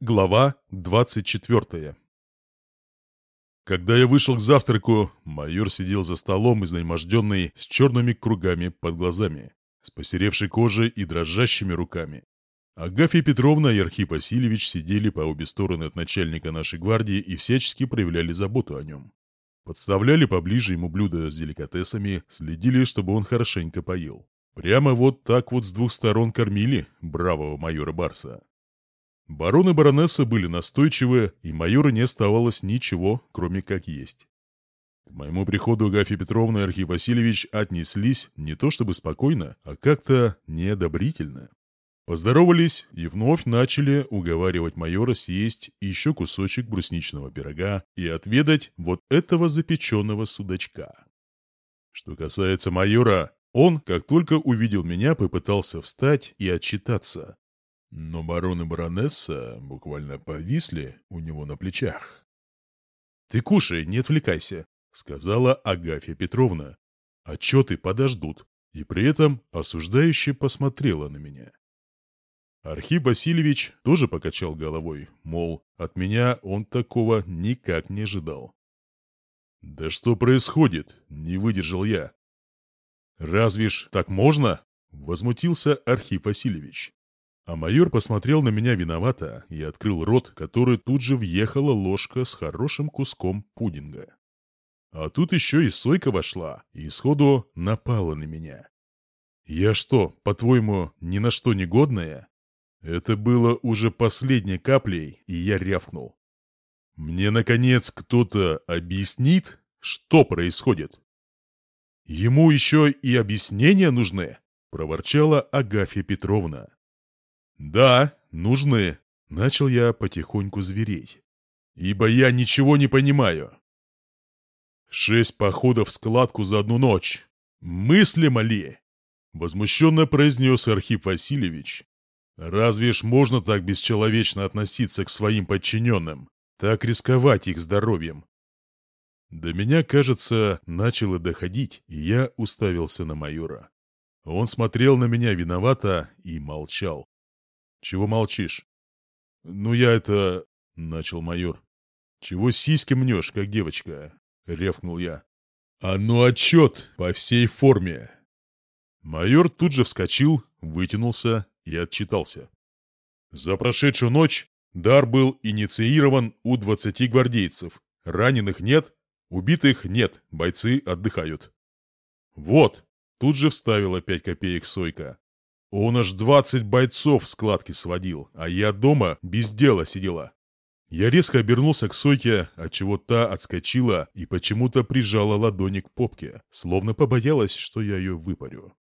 Глава 24 Когда я вышел к завтраку, майор сидел за столом, изнеможденный, с черными кругами под глазами, с посеревшей кожей и дрожащими руками. Агафья Петровна и Архип Васильевич сидели по обе стороны от начальника нашей гвардии и всячески проявляли заботу о нем. Подставляли поближе ему блюда с деликатесами, следили, чтобы он хорошенько поел. Прямо вот так вот с двух сторон кормили бравого майора Барса. Бароны и баронесса были настойчивы, и майору не оставалось ничего, кроме как есть. К моему приходу Агафья Петровна и Архив Васильевич отнеслись не то чтобы спокойно, а как-то неодобрительно. Поздоровались и вновь начали уговаривать майора съесть еще кусочек брусничного пирога и отведать вот этого запеченного судачка. Что касается майора, он, как только увидел меня, попытался встать и отчитаться, но барон и баронесса буквально повисли у него на плечах. «Ты кушай, не отвлекайся», — сказала Агафья Петровна. «Отчеты подождут», и при этом осуждающе посмотрела на меня. Архип Васильевич тоже покачал головой, мол, от меня он такого никак не ожидал. «Да что происходит?» — не выдержал я. «Разве ж так можно?» — возмутился Архип Васильевич. А майор посмотрел на меня виновато и открыл рот, который тут же въехала ложка с хорошим куском пудинга. А тут еще и сойка вошла и сходу напала на меня. «Я что, по-твоему, ни на что не годная?» Это было уже последней каплей, и я рявкнул. «Мне, наконец, кто-то объяснит, что происходит?» «Ему еще и объяснения нужны!» — проворчала Агафья Петровна. «Да, нужны», — начал я потихоньку звереть, «Ибо я ничего не понимаю». «Шесть походов в складку за одну ночь. Мыслимо ли?» — возмущенно произнес Архип Васильевич. «Разве ж можно так бесчеловечно относиться к своим подчиненным, так рисковать их здоровьем?» До меня, кажется, начало доходить, и я уставился на майора. Он смотрел на меня виновато и молчал. «Чего молчишь?» «Ну я это...» — начал майор. «Чего сиськи мнешь, как девочка?» — ревкнул я. «А ну отчет по всей форме!» Майор тут же вскочил, вытянулся и отчитался. За прошедшую ночь дар был инициирован у 20 гвардейцев. Раненых нет, убитых нет, бойцы отдыхают. «Вот!» — тут же вставила 5 копеек Сойка. Он аж двадцать бойцов в складке сводил, а я дома без дела сидела. Я резко обернулся к Сойке, отчего та отскочила и почему-то прижала ладони к попке, словно побоялась, что я ее выпарю.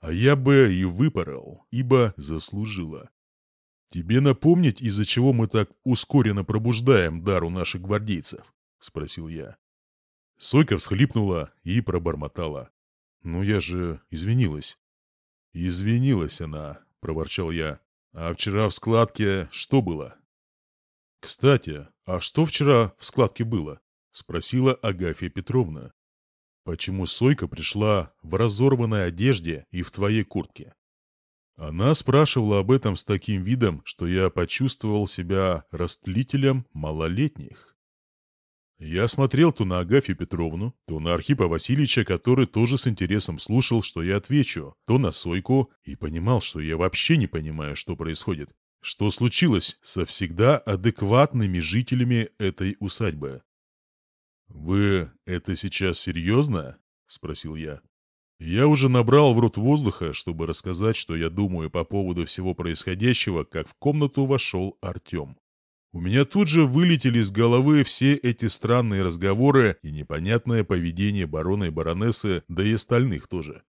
А я бы и выпорол, ибо заслужила. «Тебе напомнить, из-за чего мы так ускоренно пробуждаем дару наших гвардейцев?» — спросил я. Сойка всхлипнула и пробормотала. «Ну я же извинилась». «Извинилась она», — проворчал я. «А вчера в складке что было?» «Кстати, а что вчера в складке было?» — спросила Агафья Петровна. «Почему Сойка пришла в разорванной одежде и в твоей куртке?» Она спрашивала об этом с таким видом, что я почувствовал себя растлителем малолетних. Я смотрел то на Агафью Петровну, то на Архипа Васильевича, который тоже с интересом слушал, что я отвечу, то на Сойку, и понимал, что я вообще не понимаю, что происходит. Что случилось со всегда адекватными жителями этой усадьбы? «Вы это сейчас серьезно?» — спросил я. Я уже набрал в рот воздуха, чтобы рассказать, что я думаю по поводу всего происходящего, как в комнату вошел Артем. У меня тут же вылетели из головы все эти странные разговоры и непонятное поведение барона и баронессы, да и остальных тоже.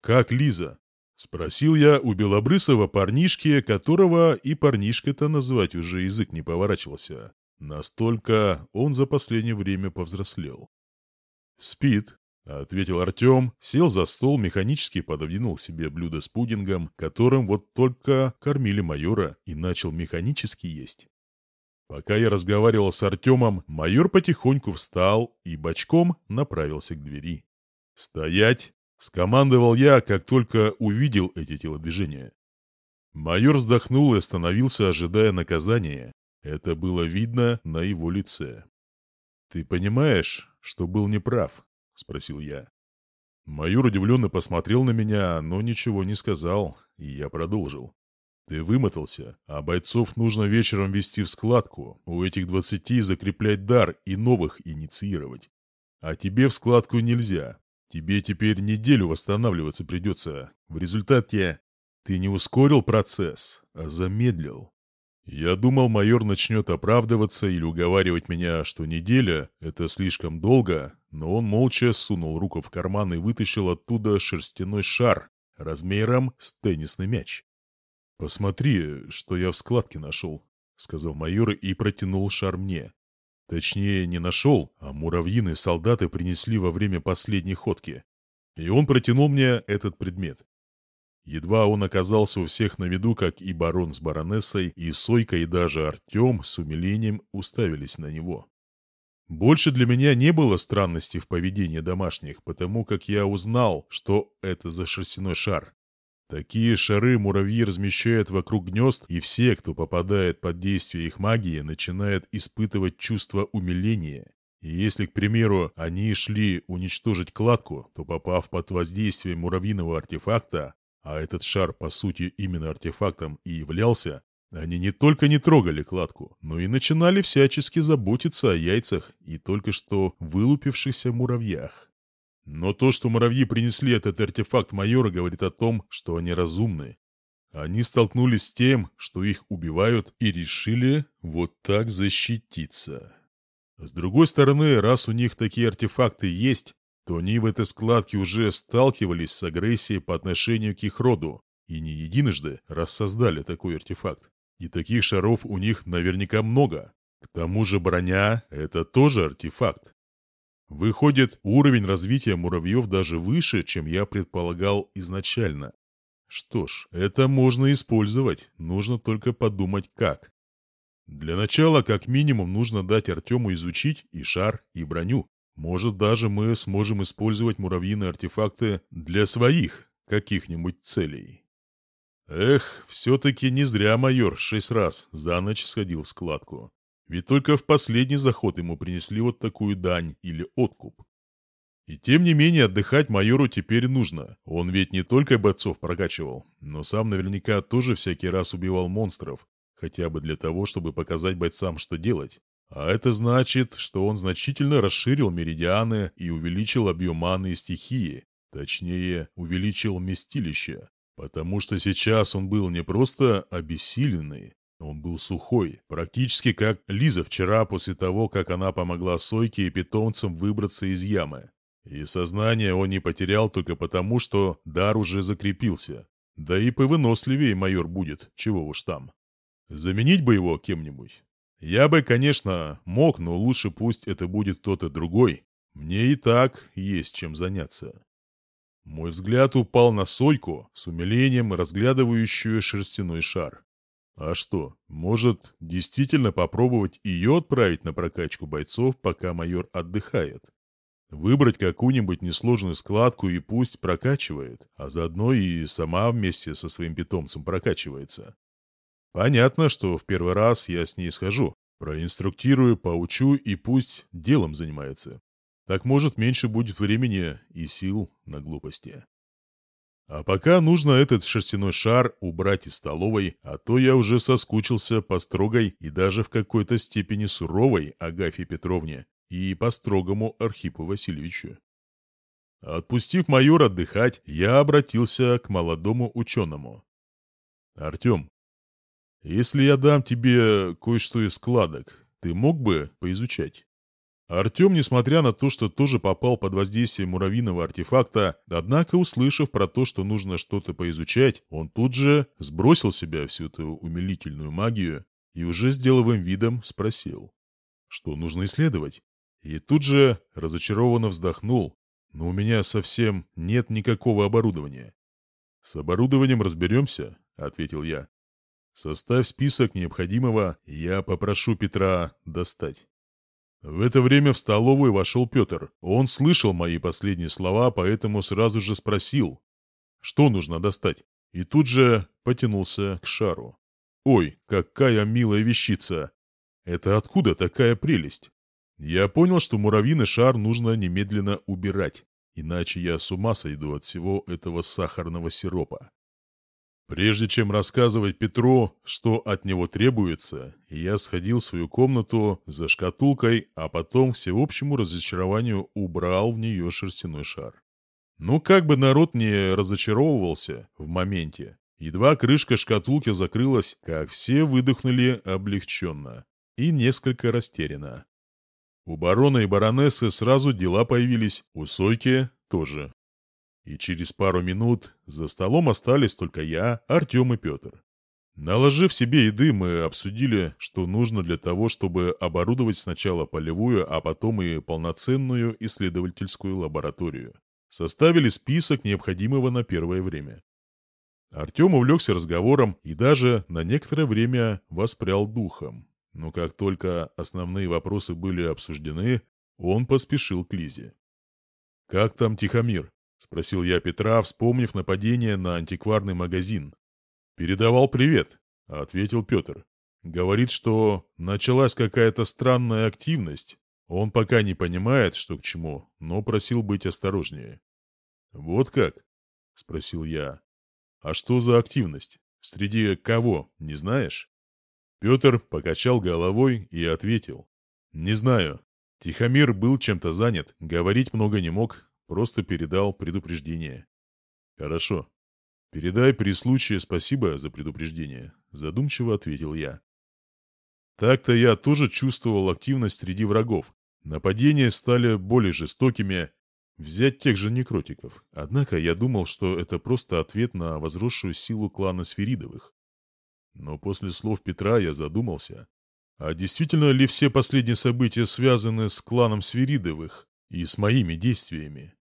«Как Лиза?» — спросил я у белобрысого парнишки, которого и парнишкой-то назвать уже язык не поворачивался. Настолько он за последнее время повзрослел. «Спит», — ответил Артем, сел за стол, механически пододвинул себе блюдо с пудингом, которым вот только кормили майора, и начал механически есть. Пока я разговаривал с Артемом, майор потихоньку встал и бочком направился к двери. «Стоять!» — скомандовал я, как только увидел эти телодвижения. Майор вздохнул и остановился, ожидая наказания. Это было видно на его лице. «Ты понимаешь, что был неправ?» — спросил я. Майор удивленно посмотрел на меня, но ничего не сказал, и я продолжил. Ты вымотался, а бойцов нужно вечером вести в складку, у этих двадцати закреплять дар и новых инициировать. А тебе в складку нельзя. Тебе теперь неделю восстанавливаться придется. В результате ты не ускорил процесс, а замедлил. Я думал, майор начнет оправдываться или уговаривать меня, что неделя — это слишком долго, но он молча сунул руку в карман и вытащил оттуда шерстяной шар размером с теннисный мяч. «Посмотри, что я в складке нашел», — сказал майор и протянул шар мне. Точнее, не нашел, а муравьины солдаты принесли во время последней ходки. И он протянул мне этот предмет. Едва он оказался у всех на виду, как и барон с баронессой, и Сойка, и даже Артем с умилением уставились на него. Больше для меня не было странностей в поведении домашних, потому как я узнал, что это за шерстяной шар. Такие шары муравьи размещают вокруг гнезд, и все, кто попадает под действие их магии, начинают испытывать чувство умиления. И если, к примеру, они шли уничтожить кладку, то попав под воздействие муравьиного артефакта, а этот шар, по сути, именно артефактом и являлся, они не только не трогали кладку, но и начинали всячески заботиться о яйцах и только что вылупившихся муравьях. Но то, что муравьи принесли этот артефакт майора, говорит о том, что они разумны. Они столкнулись с тем, что их убивают, и решили вот так защититься. С другой стороны, раз у них такие артефакты есть, то они в этой складке уже сталкивались с агрессией по отношению к их роду, и не единожды рассоздали такой артефакт. И таких шаров у них наверняка много. К тому же броня — это тоже артефакт. Выходит, уровень развития муравьев даже выше, чем я предполагал изначально. Что ж, это можно использовать, нужно только подумать как. Для начала, как минимум, нужно дать Артему изучить и шар, и броню. Может, даже мы сможем использовать муравьиные артефакты для своих каких-нибудь целей. Эх, все-таки не зря майор шесть раз за ночь сходил в складку. Ведь только в последний заход ему принесли вот такую дань или откуп. И тем не менее отдыхать майору теперь нужно. Он ведь не только бойцов прокачивал, но сам наверняка тоже всякий раз убивал монстров, хотя бы для того, чтобы показать бойцам, что делать. А это значит, что он значительно расширил меридианы и увеличил объем маны и стихии, точнее, увеличил местилище, потому что сейчас он был не просто обессиленный, он был сухой, практически как Лиза вчера после того, как она помогла Сойке и питомцам выбраться из ямы. И сознание он не потерял только потому, что дар уже закрепился. Да и повыносливее майор будет, чего уж там. Заменить бы его кем-нибудь. Я бы, конечно, мог, но лучше пусть это будет кто-то другой. Мне и так есть чем заняться. Мой взгляд упал на Сойку, с умилением разглядывающую шерстяной шар. А что, может, действительно попробовать ее отправить на прокачку бойцов, пока майор отдыхает? Выбрать какую-нибудь несложную складку и пусть прокачивает, а заодно и сама вместе со своим питомцем прокачивается. Понятно, что в первый раз я с ней схожу, проинструктирую, поучу и пусть делом занимается. Так, может, меньше будет времени и сил на глупости. А пока нужно этот шерстяной шар убрать из столовой, а то я уже соскучился по строгой и даже в какой-то степени суровой Агафье Петровне и по строгому Архипу Васильевичу. Отпустив майор отдыхать, я обратился к молодому ученому. «Артем, если я дам тебе кое-что из складок, ты мог бы поизучать?» А Артем, несмотря на то, что тоже попал под воздействие муравьиного артефакта, однако, услышав про то, что нужно что-то поизучать, он тут же сбросил с себя всю эту умилительную магию и уже с деловым видом спросил, что нужно исследовать. И тут же разочарованно вздохнул, но у меня совсем нет никакого оборудования. «С оборудованием разберемся», — ответил я. «Составь список необходимого, я попрошу Петра достать». В это время в столовую вошел Петр. Он слышал мои последние слова, поэтому сразу же спросил, что нужно достать, и тут же потянулся к шару. «Ой, какая милая вещица! Это откуда такая прелесть?» Я понял, что муравьиный шар нужно немедленно убирать, иначе я с ума сойду от всего этого сахарного сиропа. Прежде чем рассказывать Петру, что от него требуется, я сходил в свою комнату за шкатулкой, а потом к всеобщему разочарованию убрал в нее шерстяной шар. Ну, как бы народ не разочаровывался в моменте. Едва крышка шкатулки закрылась, как все выдохнули облегченно и несколько растерянно. У барона и баронессы сразу дела появились, у Сойки тоже и через пару минут за столом остались только я, Артем и Петр. Наложив себе еды, мы обсудили, что нужно для того, чтобы оборудовать сначала полевую, а потом и полноценную исследовательскую лабораторию. Составили список необходимого на первое время. Артем увлекся разговором и даже на некоторое время воспрял духом. Но как только основные вопросы были обсуждены, он поспешил к Лизе. «Как там Тихомир?» — спросил я Петра, вспомнив нападение на антикварный магазин. «Передавал привет», — ответил Петр. «Говорит, что началась какая-то странная активность. Он пока не понимает, что к чему, но просил быть осторожнее». «Вот как?» — спросил я. «А что за активность? Среди кого, не знаешь?» Петр покачал головой и ответил. «Не знаю. Тихомир был чем-то занят, говорить много не мог, Просто передал предупреждение. Хорошо. Передай при случае спасибо за предупреждение, задумчиво ответил я. Так-то я тоже чувствовал активность среди врагов. Нападения стали более жестокими. Взять тех же некротиков. Однако я думал, что это просто ответ на возросшую силу клана Сферидовых. Но после слов Петра я задумался. А действительно ли все последние события связаны с кланом Сверидовых? и с моими действиями.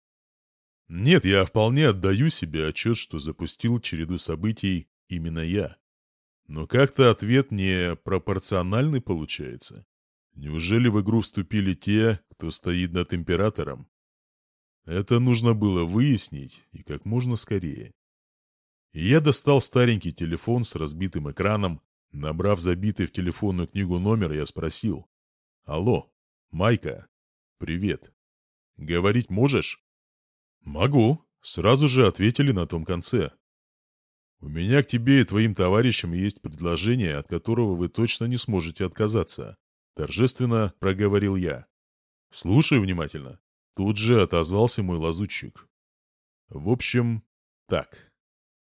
Нет, я вполне отдаю себе отчет, что запустил череду событий именно я. Но как-то ответ не пропорциональный получается. Неужели в игру вступили те, кто стоит над императором? Это нужно было выяснить, и как можно скорее. И я достал старенький телефон с разбитым экраном, набрав забитый в телефонную книгу номер, я спросил. «Алло, Майка, привет». Говорить можешь?» «Могу», — сразу же ответили на том конце. «У меня к тебе и твоим товарищам есть предложение, от которого вы точно не сможете отказаться», — торжественно проговорил я. Слушай внимательно», — тут же отозвался мой лазутчик. «В общем, так».